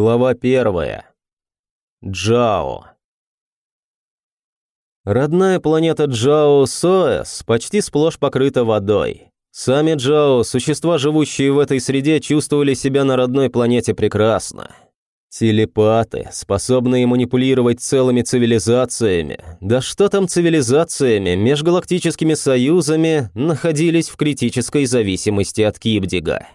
Глава первая. Джао. Родная планета Джао Соэс почти сплошь покрыта водой. Сами Джао, существа, живущие в этой среде, чувствовали себя на родной планете прекрасно. Телепаты, способные манипулировать целыми цивилизациями, да что там цивилизациями, межгалактическими союзами, находились в критической зависимости от Кибдига.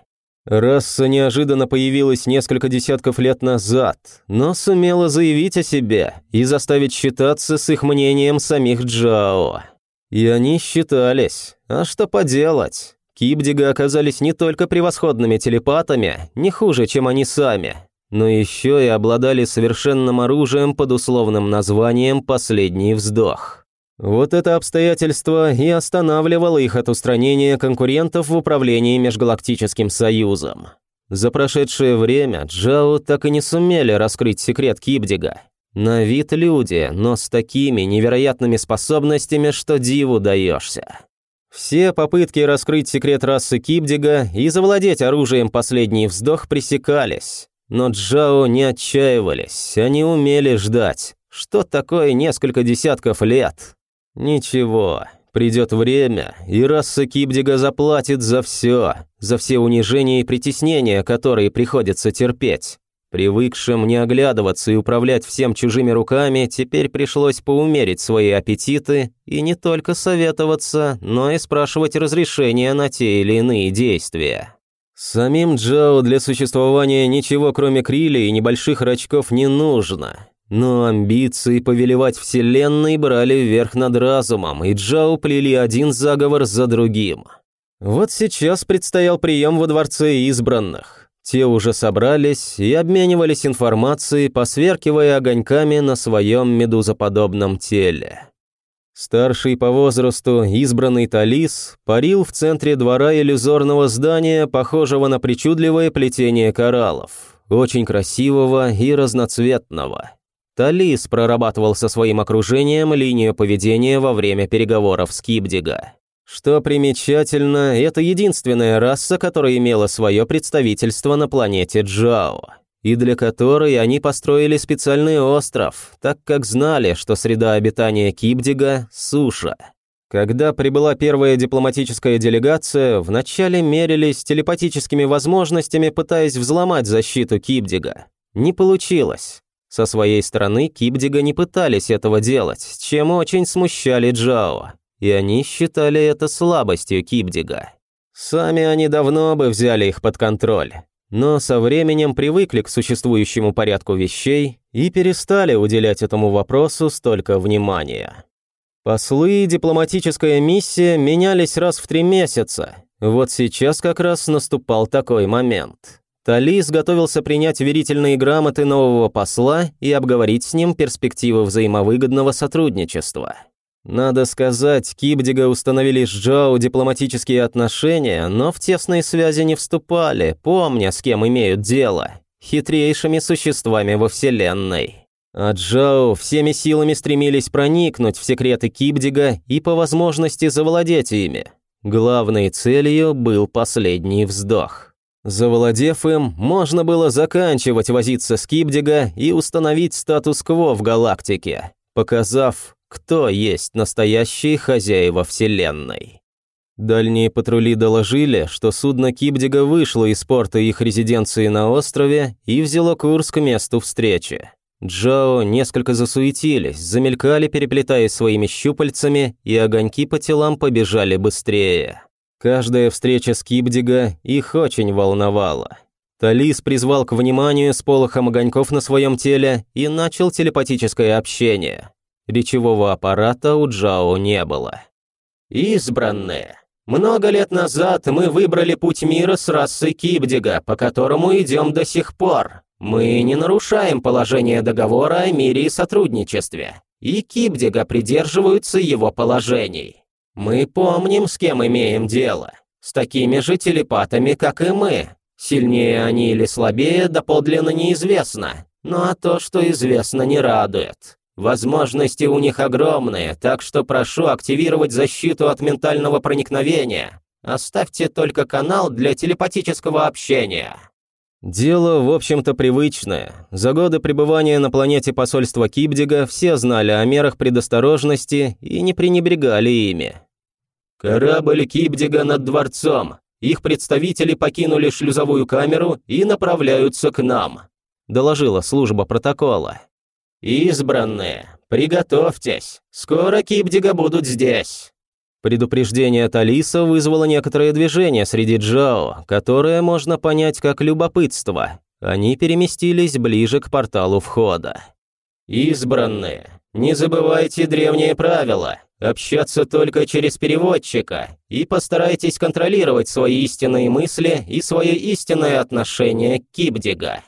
Раса неожиданно появилась несколько десятков лет назад, но сумела заявить о себе и заставить считаться с их мнением самих Джао. И они считались. А что поделать? Кибдига оказались не только превосходными телепатами, не хуже, чем они сами, но еще и обладали совершенным оружием под условным названием «Последний вздох». Вот это обстоятельство и останавливало их от устранения конкурентов в управлении Межгалактическим Союзом. За прошедшее время Джао так и не сумели раскрыть секрет Кибдига. На вид люди, но с такими невероятными способностями, что диву даешься. Все попытки раскрыть секрет расы Кибдига и завладеть оружием последний вздох пресекались. Но Джао не отчаивались, они умели ждать. Что такое несколько десятков лет? Ничего, придет время, и раса Кибдига заплатит за все, за все унижения и притеснения, которые приходится терпеть. Привыкшим не оглядываться и управлять всем чужими руками, теперь пришлось поумерить свои аппетиты и не только советоваться, но и спрашивать разрешения на те или иные действия. Самим Джао для существования ничего кроме крили и небольших рачков не нужно. Но амбиции повелевать вселенной брали вверх над разумом, и Джао плели один заговор за другим. Вот сейчас предстоял прием во Дворце Избранных. Те уже собрались и обменивались информацией, посверкивая огоньками на своем медузоподобном теле. Старший по возрасту избранный Талис парил в центре двора иллюзорного здания, похожего на причудливое плетение кораллов, очень красивого и разноцветного. Талис прорабатывал со своим окружением линию поведения во время переговоров с Кибдига. Что примечательно, это единственная раса, которая имела свое представительство на планете Джао, и для которой они построили специальный остров, так как знали, что среда обитания Кибдига – суша. Когда прибыла первая дипломатическая делегация, вначале мерились телепатическими возможностями, пытаясь взломать защиту Кибдига. Не получилось. Со своей стороны Кибдига не пытались этого делать, чем очень смущали Джао, и они считали это слабостью Кибдига. Сами они давно бы взяли их под контроль, но со временем привыкли к существующему порядку вещей и перестали уделять этому вопросу столько внимания. Послы и дипломатическая миссия менялись раз в три месяца. Вот сейчас как раз наступал такой момент. Талис готовился принять верительные грамоты нового посла и обговорить с ним перспективы взаимовыгодного сотрудничества. Надо сказать, Кибдига установили с Джоу дипломатические отношения, но в тесные связи не вступали, помня, с кем имеют дело. Хитрейшими существами во Вселенной. А Джоу всеми силами стремились проникнуть в секреты Кибдига и по возможности завладеть ими. Главной целью был последний вздох. Завладев им, можно было заканчивать возиться с Кибдига и установить статус-кво в галактике, показав, кто есть настоящие хозяева Вселенной. Дальние патрули доложили, что судно Кибдига вышло из порта их резиденции на острове и взяло курс к месту встречи. Джао несколько засуетились, замелькали, переплетаясь своими щупальцами, и огоньки по телам побежали быстрее. Каждая встреча с Кибдига их очень волновала. Талис призвал к вниманию с полохом огоньков на своем теле и начал телепатическое общение. Речевого аппарата у Джао не было. «Избранные, много лет назад мы выбрали путь мира с расой Кибдига, по которому идем до сих пор. Мы не нарушаем положение договора о мире и сотрудничестве, и Кибдига придерживаются его положений. Мы помним, с кем имеем дело. С такими же телепатами, как и мы. Сильнее они или слабее, доподлинно неизвестно. Ну а то, что известно, не радует. Возможности у них огромные, так что прошу активировать защиту от ментального проникновения. Оставьте только канал для телепатического общения». Дело, в общем-то, привычное. За годы пребывания на планете посольства Кибдига все знали о мерах предосторожности и не пренебрегали ими. «Корабль Кибдига над дворцом. Их представители покинули шлюзовую камеру и направляются к нам», доложила служба протокола. «Избранные, приготовьтесь. Скоро Кибдига будут здесь». Предупреждение Талиса вызвало некоторое движение среди Джао, которое можно понять как любопытство. Они переместились ближе к порталу входа. «Избранные, не забывайте древние правила. Общаться только через переводчика. И постарайтесь контролировать свои истинные мысли и свое истинное отношение к Кибдига».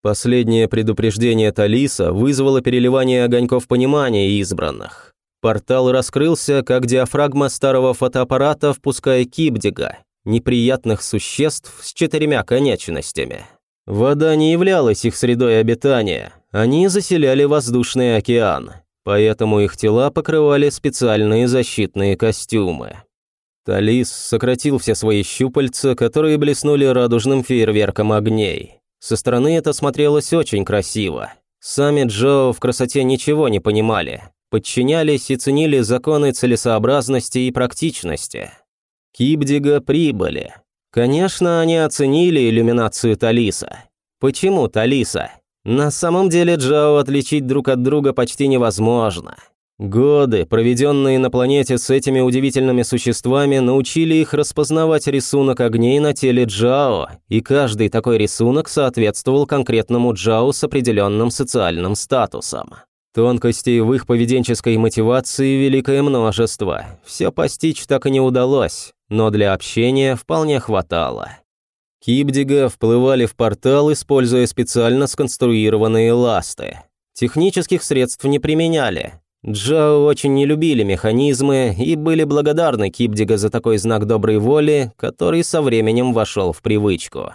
Последнее предупреждение Талиса вызвало переливание огоньков понимания избранных. Портал раскрылся, как диафрагма старого фотоаппарата, впуская кибдига, неприятных существ с четырьмя конечностями. Вода не являлась их средой обитания, они заселяли воздушный океан, поэтому их тела покрывали специальные защитные костюмы. Талис сократил все свои щупальца, которые блеснули радужным фейерверком огней. Со стороны это смотрелось очень красиво. Сами Джо в красоте ничего не понимали, подчинялись и ценили законы целесообразности и практичности. Кибдига прибыли. Конечно, они оценили иллюминацию Талиса. Почему Талиса? На самом деле Джао отличить друг от друга почти невозможно. Годы, проведенные на планете с этими удивительными существами, научили их распознавать рисунок огней на теле Джао, и каждый такой рисунок соответствовал конкретному Джао с определенным социальным статусом. Тонкостей в их поведенческой мотивации великое множество. Все постичь так и не удалось, но для общения вполне хватало. Кибдига вплывали в портал, используя специально сконструированные ласты. Технических средств не применяли. Джао очень не любили механизмы и были благодарны Кибдига за такой знак доброй воли, который со временем вошел в привычку.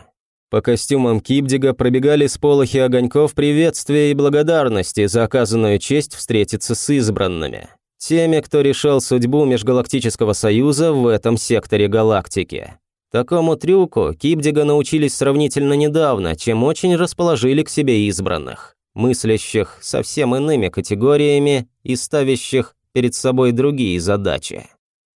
По костюмам Кибдига пробегали сполохи огоньков приветствия и благодарности за оказанную честь встретиться с избранными. Теми, кто решал судьбу Межгалактического Союза в этом секторе галактики. Такому трюку Кибдига научились сравнительно недавно, чем очень расположили к себе избранных, мыслящих совсем иными категориями и ставящих перед собой другие задачи.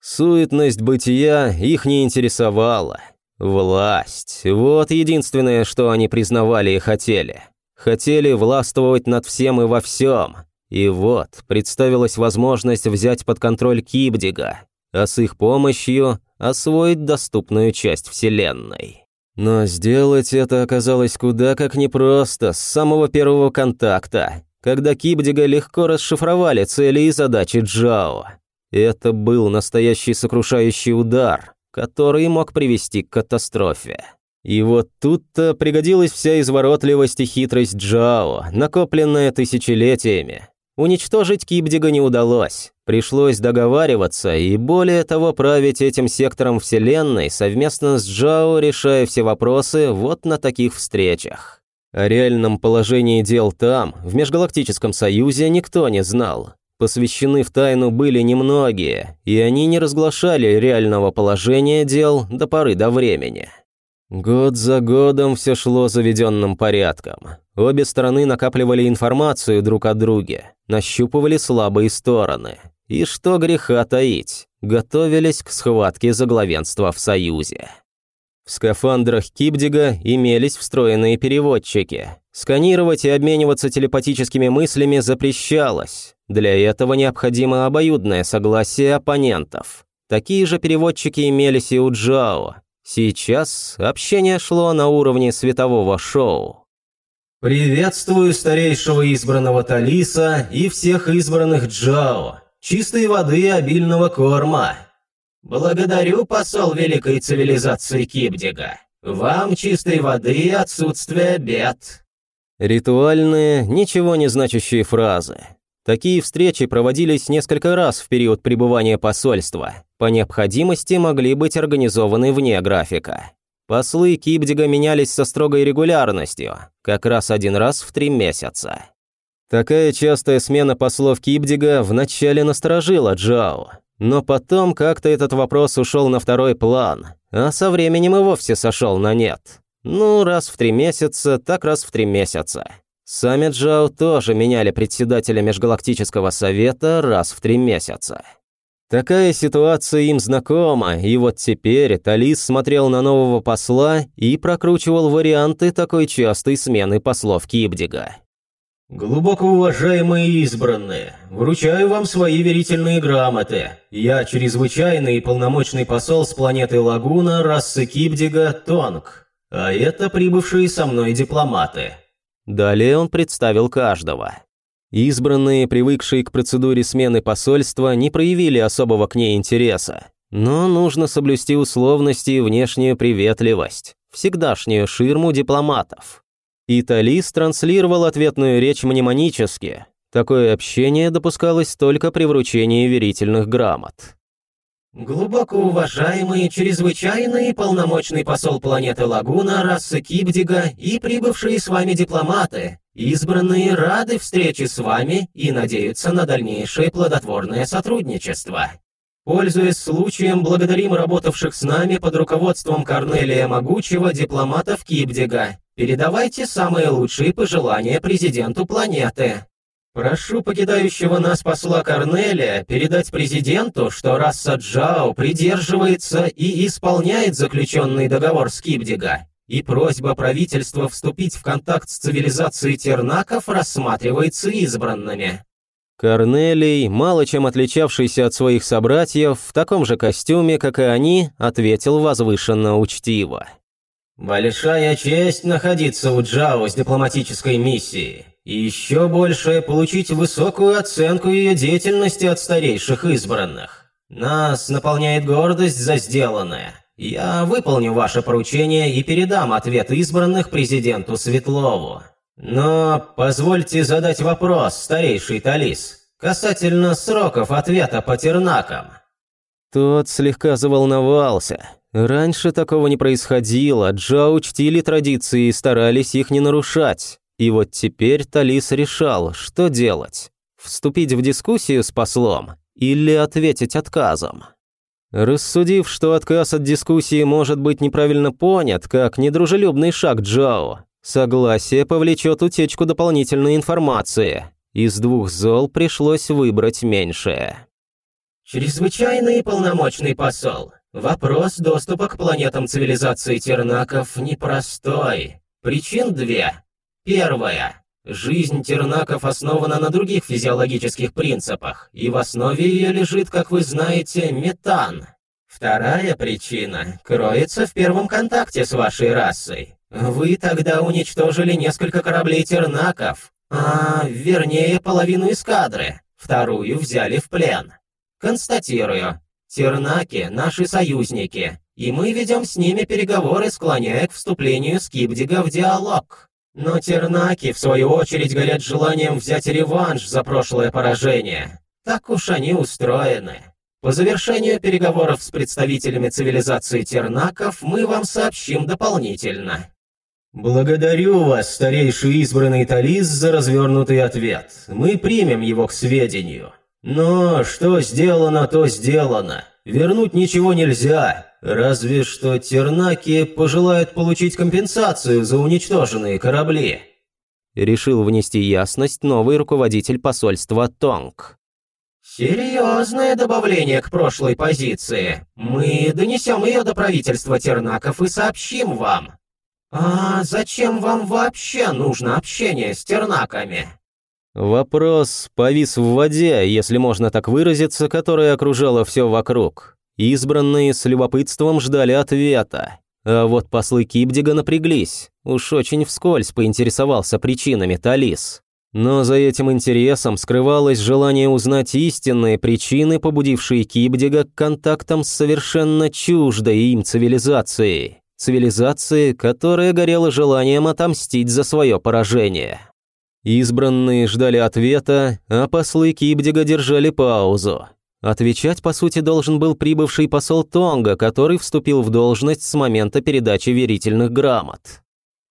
Суетность бытия их не интересовала – Власть. Вот единственное, что они признавали и хотели. Хотели властвовать над всем и во всем. И вот представилась возможность взять под контроль Кибдига, а с их помощью освоить доступную часть Вселенной. Но сделать это оказалось куда как непросто с самого первого контакта, когда Кибдига легко расшифровали цели и задачи Джао. Это был настоящий сокрушающий удар – который мог привести к катастрофе. И вот тут-то пригодилась вся изворотливость и хитрость Джао, накопленная тысячелетиями. Уничтожить Кибдига не удалось. Пришлось договариваться и, более того, править этим сектором Вселенной совместно с Джао, решая все вопросы вот на таких встречах. О реальном положении дел там, в Межгалактическом Союзе, никто не знал. Посвящены в тайну были немногие, и они не разглашали реального положения дел до поры до времени. Год за годом все шло заведенным порядком. Обе стороны накапливали информацию друг о друге, нащупывали слабые стороны. И что греха таить, готовились к схватке за главенство в Союзе. В скафандрах Кибдига имелись встроенные переводчики. Сканировать и обмениваться телепатическими мыслями запрещалось. Для этого необходимо обоюдное согласие оппонентов. Такие же переводчики имелись и у Джао. Сейчас общение шло на уровне светового шоу. «Приветствую старейшего избранного Талиса и всех избранных Джао. Чистой воды и обильного корма. «Благодарю, посол великой цивилизации Кибдига. Вам чистой воды и отсутствие бед». Ритуальные, ничего не значащие фразы. Такие встречи проводились несколько раз в период пребывания посольства. По необходимости могли быть организованы вне графика. Послы Кибдига менялись со строгой регулярностью, как раз один раз в три месяца. Такая частая смена послов Кибдига вначале насторожила Джао, но потом как-то этот вопрос ушел на второй план, а со временем и вовсе сошел на нет. Ну, раз в три месяца, так раз в три месяца. Сами Джао тоже меняли председателя Межгалактического Совета раз в три месяца. Такая ситуация им знакома, и вот теперь Талис смотрел на нового посла и прокручивал варианты такой частой смены послов Кибдига. «Глубоко уважаемые избранные, вручаю вам свои верительные грамоты. Я чрезвычайный и полномочный посол с планеты Лагуна расы Кибдига Тонг, а это прибывшие со мной дипломаты». Далее он представил каждого. Избранные, привыкшие к процедуре смены посольства, не проявили особого к ней интереса. Но нужно соблюсти условности и внешнюю приветливость, всегдашнюю ширму дипломатов. И транслировал ответную речь мнемонически. Такое общение допускалось только при вручении верительных грамот. Глубоко уважаемый, чрезвычайный и полномочный посол планеты Лагуна, расы Кибдига и прибывшие с вами дипломаты, избранные рады встрече с вами и надеются на дальнейшее плодотворное сотрудничество. Пользуясь случаем, благодарим работавших с нами под руководством Корнелия Могучего дипломатов Кибдига. Передавайте самые лучшие пожелания президенту планеты. Прошу покидающего нас посла Корнелия передать президенту, что раса Джао придерживается и исполняет заключенный договор с Кибдига, и просьба правительства вступить в контакт с цивилизацией тернаков рассматривается избранными. Корнелий, мало чем отличавшийся от своих собратьев, в таком же костюме, как и они, ответил возвышенно учтиво. «Большая честь находиться у Джао с дипломатической миссией. И еще больше получить высокую оценку ее деятельности от старейших избранных. Нас наполняет гордость за сделанное. Я выполню ваше поручение и передам ответ избранных президенту Светлову. Но позвольте задать вопрос, старейший Талис, касательно сроков ответа по тернакам. Тот слегка заволновался. Раньше такого не происходило, Джао чтили традиции и старались их не нарушать. И вот теперь Талис решал, что делать. Вступить в дискуссию с послом или ответить отказом. Рассудив, что отказ от дискуссии может быть неправильно понят, как недружелюбный шаг Джао, согласие повлечет утечку дополнительной информации. Из двух зол пришлось выбрать меньшее. Чрезвычайный полномочный посол. Вопрос доступа к планетам цивилизации тернаков непростой. Причин две. Первое. Жизнь тернаков основана на других физиологических принципах, и в основе ее лежит, как вы знаете, метан. Вторая причина кроется в первом контакте с вашей расой. Вы тогда уничтожили несколько кораблей тернаков, а, вернее, половину эскадры, вторую взяли в плен. Констатирую, тернаки – наши союзники, и мы ведем с ними переговоры, склоняя к вступлению Скибдига в диалог. Но тернаки, в свою очередь, горят желанием взять реванш за прошлое поражение. Так уж они устроены. По завершению переговоров с представителями цивилизации тернаков мы вам сообщим дополнительно. Благодарю вас, старейший избранный Талис, за развернутый ответ. Мы примем его к сведению. Но что сделано, то сделано. Вернуть ничего нельзя, разве что тернаки пожелают получить компенсацию за уничтоженные корабли. Решил внести ясность новый руководитель посольства Тонг. «Серьезное добавление к прошлой позиции. Мы донесем ее до правительства Тернаков и сообщим вам. А зачем вам вообще нужно общение с Тернаками?» Вопрос повис в воде, если можно так выразиться, которая окружала все вокруг. Избранные с любопытством ждали ответа. А вот послы Кибдига напряглись. Уж очень вскользь поинтересовался причинами Талис. Но за этим интересом скрывалось желание узнать истинные причины, побудившие Кибдига к контактам с совершенно чуждой им цивилизацией. Цивилизации, которая горела желанием отомстить за свое поражение. Избранные ждали ответа, а послы Кибдига держали паузу. Отвечать, по сути, должен был прибывший посол Тонга, который вступил в должность с момента передачи верительных грамот.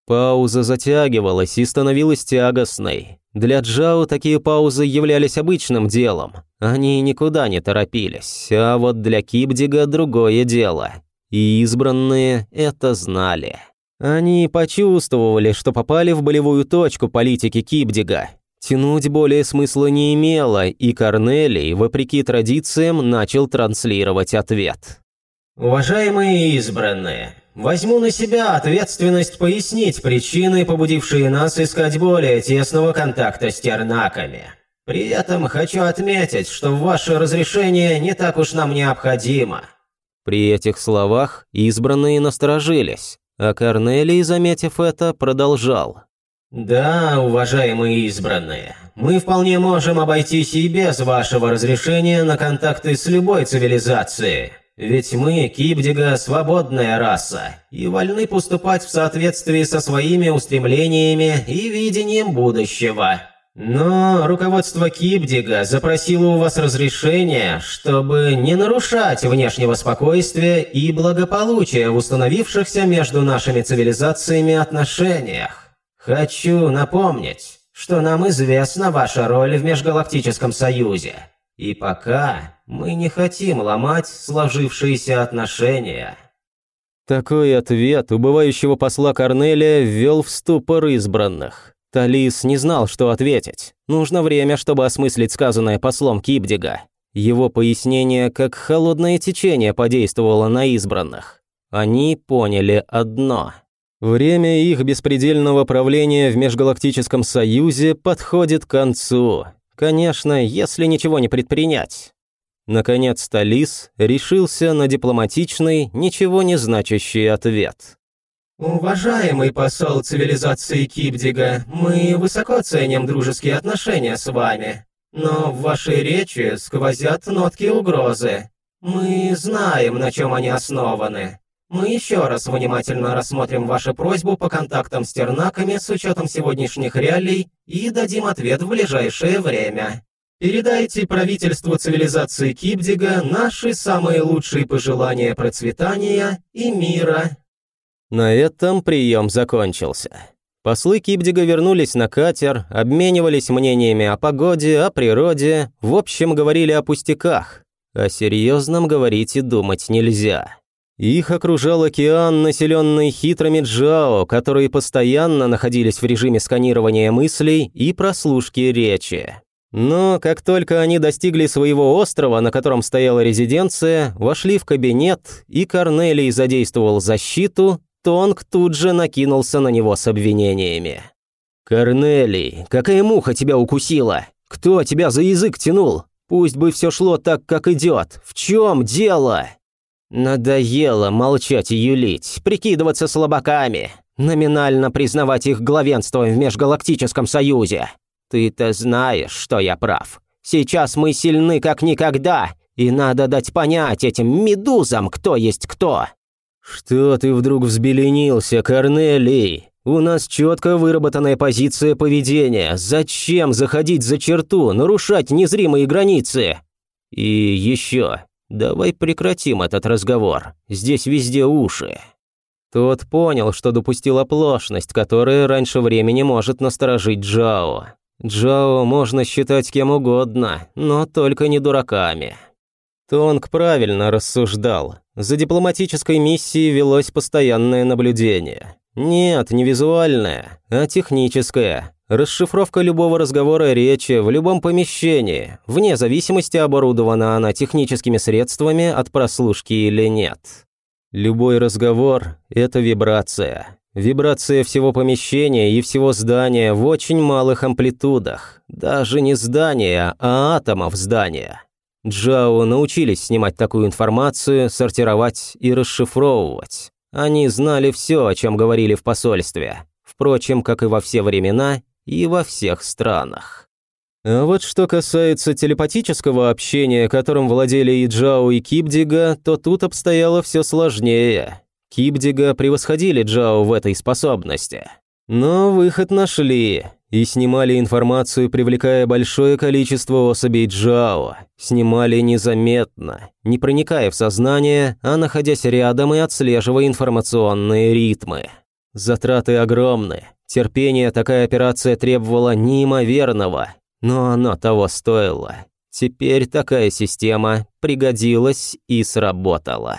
Пауза затягивалась и становилась тягостной. Для Джао такие паузы являлись обычным делом. Они никуда не торопились, а вот для Кибдига другое дело. И избранные это знали. Они почувствовали, что попали в болевую точку политики Кипдига. Тянуть более смысла не имело, и Корнелий, вопреки традициям, начал транслировать ответ. «Уважаемые избранные, возьму на себя ответственность пояснить причины, побудившие нас искать более тесного контакта с тернаками. При этом хочу отметить, что ваше разрешение не так уж нам необходимо». При этих словах избранные насторожились. А Корнелий, заметив это, продолжал. «Да, уважаемые избранные, мы вполне можем обойтись и без вашего разрешения на контакты с любой цивилизацией. Ведь мы, Кибдига, свободная раса, и вольны поступать в соответствии со своими устремлениями и видением будущего. Но руководство Кибдига запросило у вас разрешение, чтобы не нарушать внешнего спокойствия и благополучия в установившихся между нашими цивилизациями отношениях. Хочу напомнить, что нам известна ваша роль в Межгалактическом Союзе. И пока мы не хотим ломать сложившиеся отношения. Такой ответ убывающего посла Корнелия ввел в ступор избранных. Талис не знал, что ответить. Нужно время, чтобы осмыслить сказанное послом Кибдига. Его пояснение, как холодное течение, подействовало на избранных. Они поняли одно. Время их беспредельного правления в Межгалактическом Союзе подходит к концу. Конечно, если ничего не предпринять. Наконец Талис решился на дипломатичный, ничего не значащий ответ. «Уважаемый посол цивилизации Кибдига, мы высоко ценим дружеские отношения с вами, но в вашей речи сквозят нотки угрозы. Мы знаем, на чем они основаны. Мы еще раз внимательно рассмотрим вашу просьбу по контактам с тернаками с учетом сегодняшних реалий и дадим ответ в ближайшее время. Передайте правительству цивилизации Кибдига наши самые лучшие пожелания процветания и мира». На этом прием закончился. Послы Кибдига вернулись на катер, обменивались мнениями о погоде, о природе, в общем, говорили о пустяках. О серьезном говорить и думать нельзя. Их окружал океан, населенный хитрыми джао, которые постоянно находились в режиме сканирования мыслей и прослушки речи. Но как только они достигли своего острова, на котором стояла резиденция, вошли в кабинет, и Корнелий задействовал защиту, Тонг тут же накинулся на него с обвинениями. «Корнелий, какая муха тебя укусила? Кто тебя за язык тянул? Пусть бы все шло так, как идет. В чем дело?» Надоело молчать и юлить, прикидываться слабаками, номинально признавать их главенство в Межгалактическом Союзе. Ты-то знаешь, что я прав. Сейчас мы сильны как никогда, и надо дать понять этим медузам, кто есть кто. «Что ты вдруг взбеленился, Корнелий? У нас четко выработанная позиция поведения. Зачем заходить за черту, нарушать незримые границы? И еще, давай прекратим этот разговор. Здесь везде уши». Тот понял, что допустил оплошность, которая раньше времени может насторожить Джао. Джао можно считать кем угодно, но только не дураками. Тонг правильно рассуждал. За дипломатической миссией велось постоянное наблюдение. Нет, не визуальное, а техническое. Расшифровка любого разговора речи в любом помещении, вне зависимости, оборудована она техническими средствами от прослушки или нет. Любой разговор – это вибрация. Вибрация всего помещения и всего здания в очень малых амплитудах. Даже не здания, а атомов здания. Джао научились снимать такую информацию, сортировать и расшифровывать. Они знали все, о чем говорили в посольстве. Впрочем, как и во все времена и во всех странах. А вот что касается телепатического общения, которым владели и Джао, и Кипдига, то тут обстояло все сложнее. Кипдига превосходили Джао в этой способности. Но выход нашли и снимали информацию, привлекая большое количество особей Джао. Снимали незаметно, не проникая в сознание, а находясь рядом и отслеживая информационные ритмы. Затраты огромны. Терпение такая операция требовала неимоверного, но оно того стоило. Теперь такая система пригодилась и сработала.